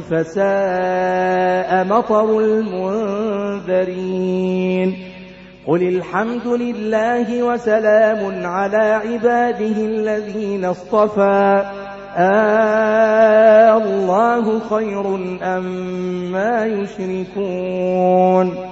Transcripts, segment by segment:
فساء مطر المنذرين. قل الحمد لله وسلام على عباده الذين اصطفى. آه الله خير أم ما يشركون.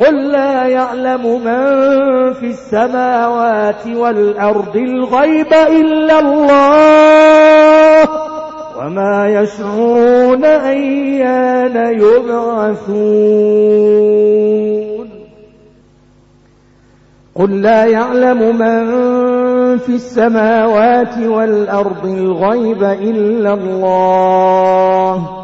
قل لا يعلم من في السماوات والأرض الغيب إلا الله وما يشعرون أيان يبعثون. قل لا يعلم من في السماوات والأرض الغيب إلا الله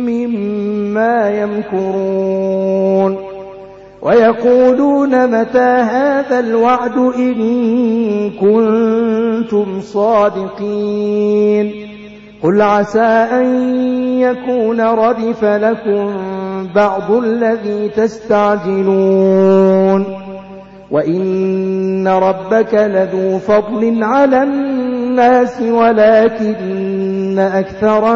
مما يمكرون ويقولون متى هذا الوعد إن كنتم صادقين قل عسى أن يكون ردف لكم بعض الذي تستعجلون وإن ربك لذو فضل على الناس ولكن أكثر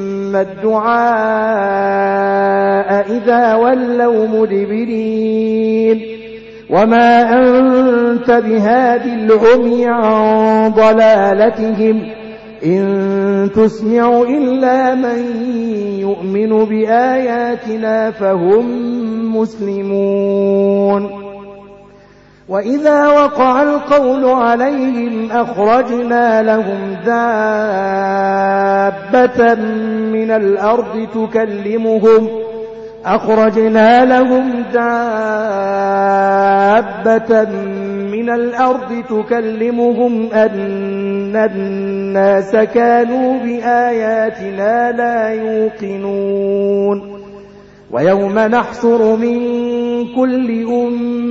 الدعاء إذا ولوا مدبرين. وما أنت بهاد العمي عن ضلالتهم. إن تسمع إلا من يؤمن بآياتنا فهم مسلمون. وإذا وقع القول عليهم أخرجنا لهم دابة من الأرض تكلمهم أخرجنا لهم دابة من الأرض تكلمهم أن الناس كانوا بآياتنا لا يوقنون. ويوم نحصر من كل أمة